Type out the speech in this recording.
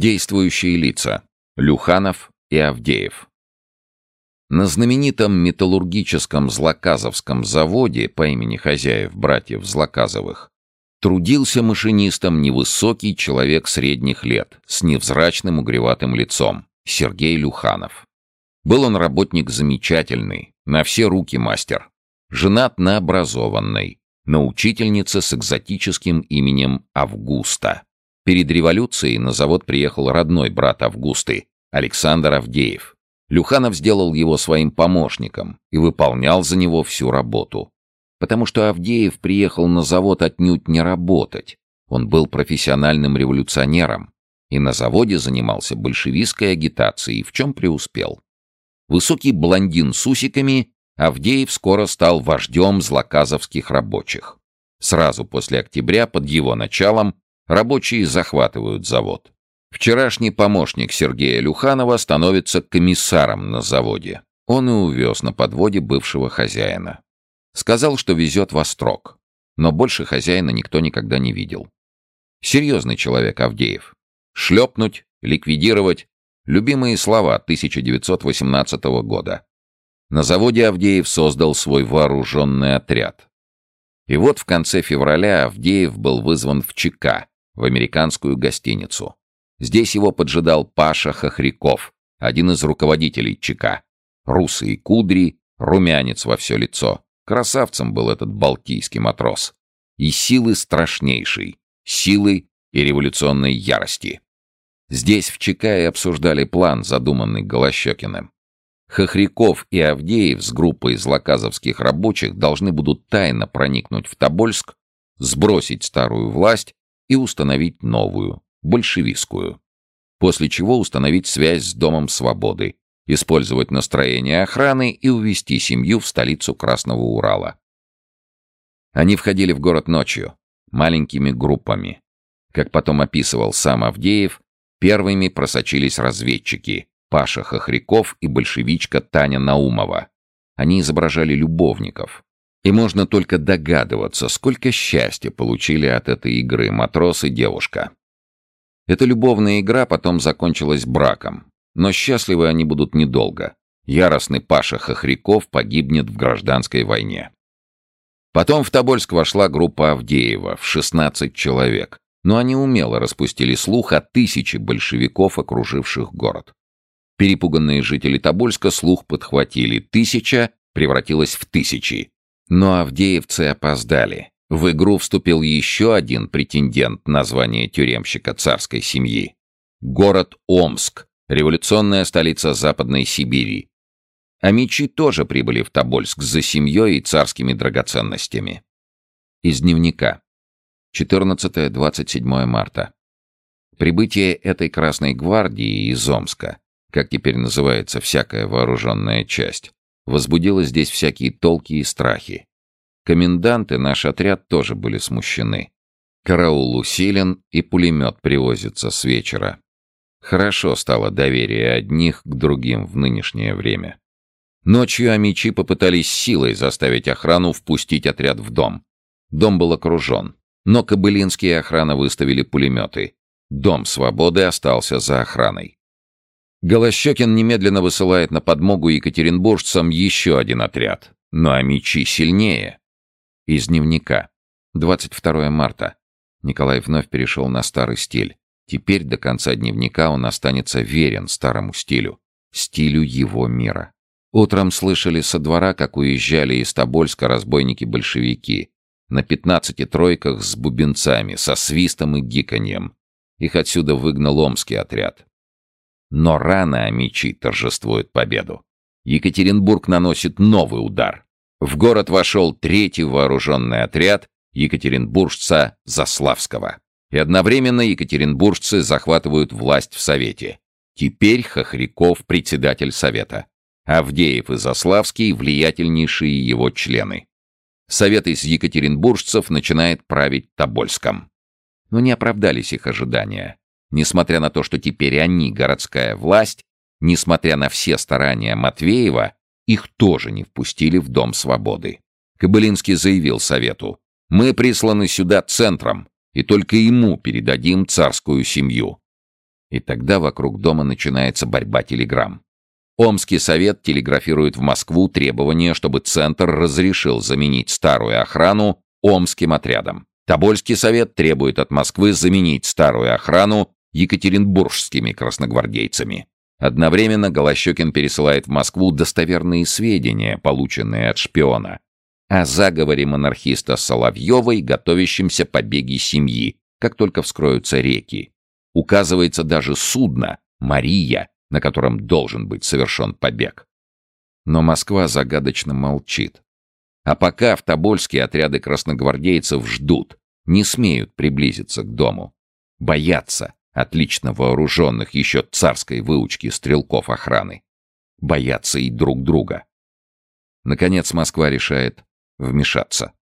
Действующие лица. Люханов и Авдеев. На знаменитом металлургическом Злаказовском заводе по имени хозяев братьев Злаказовых трудился машинистом невысокий человек средних лет с невзрачным угреватым лицом Сергей Люханов. Был он работник замечательный, на все руки мастер. Женат на образованной, на учительнице с экзотическим именем Августа. Перед революцией на завод приехал родной брат Августы, Александр Авдеев. Люханов сделал его своим помощником и выполнял за него всю работу. Потому что Авдеев приехал на завод отнюдь не работать. Он был профессиональным революционером и на заводе занимался большевистской агитацией, в чем преуспел. Высокий блондин с усиками, Авдеев скоро стал вождем злоказовских рабочих. Сразу после октября под его началом Рабочие захватывают завод. Вчерашний помощник Сергея Люханова становится комиссаром на заводе. Он и увез на подводе бывшего хозяина. Сказал, что везет во строк. Но больше хозяина никто никогда не видел. Серьезный человек Авдеев. Шлепнуть, ликвидировать — любимые слова 1918 года. На заводе Авдеев создал свой вооруженный отряд. И вот в конце февраля Авдеев был вызван в ЧК, в американскую гостиницу. Здесь его поджидал Паша Хохряков, один из руководителей ЧК. Русые кудри, румянец во все лицо. Красавцем был этот балтийский матрос. И силы страшнейшей, силы и революционной ярости. Здесь в ЧК и обсуждали план, задуманный Голощекиным. Хохряков и Авдеев с группой злоказовских рабочих должны будут тайно проникнуть в Тобольск, сбросить старую власть и установить новую, большевистскую. После чего установить связь с Домом Свободы, использовать настроение охраны и увести семью в столицу Красного Урала. Они входили в город ночью, маленькими группами. Как потом описывал сам Авдеев, первыми просочились разведчики Паша Хохряков и большевичка Таня Наумова. Они изображали любовников, и можно только догадываться, сколько счастья получили от этой игры матрос и девушка. Эта любовная игра потом закончилась браком. Но счастливы они будут недолго. Яростный Паша Хохряков погибнет в гражданской войне. Потом в Тобольск вошла группа Авдеева в 16 человек. Но они умело распустили слух о тысяче большевиков, окруживших город. Перепуганные жители Тобольска слух подхватили. Тысяча превратилась в тысячи. Но авдеевцы опоздали. В игру вступил еще один претендент на звание тюремщика царской семьи. Город Омск, революционная столица Западной Сибири. А мечи тоже прибыли в Тобольск за семьей и царскими драгоценностями. Из дневника. 14-27 марта. Прибытие этой Красной Гвардии из Омска, как теперь называется всякая вооруженная часть, возбудило здесь всякие толки и страхи. Коменданты наш отряд тоже были смущены. Караул усилен, и пулемет привозится с вечера. Хорошо стало доверие одних к другим в нынешнее время. Ночью амичи попытались силой заставить охрану впустить отряд в дом. Дом был окружен, но Кобылинские охрана выставили пулеметы. Дом свободы остался за охраной. Голощекин немедленно высылает на подмогу екатеринбуржцам еще один отряд. Но амичи сильнее. Из дневника. 22 марта. Николай вновь перешел на старый стиль. Теперь до конца дневника он останется верен старому стилю. Стилю его мира. Утром слышали со двора, как уезжали из Тобольска разбойники-большевики. На пятнадцати тройках с бубенцами, со свистом и гиканьем. Их отсюда выгнал омский отряд. Но рано мечи торжествуют победу. Екатеринбург наносит новый удар. В город вошел третий вооруженный отряд екатеринбуржца Заславского. И одновременно екатеринбуржцы захватывают власть в Совете. Теперь Хохряков председатель Совета. Авдеев и Заславский – влиятельнейшие его члены. Совет из екатеринбуржцев начинает править Тобольском. Но не оправдались их ожидания. Несмотря на то, что теперь они городская власть, несмотря на все старания Матвеева, их тоже не впустили в Дом Свободы. Кобылинский заявил Совету, «Мы присланы сюда центром, и только ему передадим царскую семью». И тогда вокруг дома начинается борьба телеграмм. Омский совет телеграфирует в Москву требование, чтобы Центр разрешил заменить старую охрану Омским отрядом. Тобольский совет требует от Москвы заменить старую охрану екатеринбургскими красногвардейцами. Одновременно Голощекин пересылает в Москву достоверные сведения, полученные от шпиона, о заговоре монархиста Соловьевой, готовящемся побеге семьи, как только вскроются реки. Указывается даже судно «Мария», на котором должен быть совершен побег. Но Москва загадочно молчит. А пока в Тобольске отряды красногвардейцев ждут, не смеют приблизиться к дому. Боятся отлично вооруженных еще царской выучки стрелков охраны. Боятся и друг друга. Наконец Москва решает вмешаться.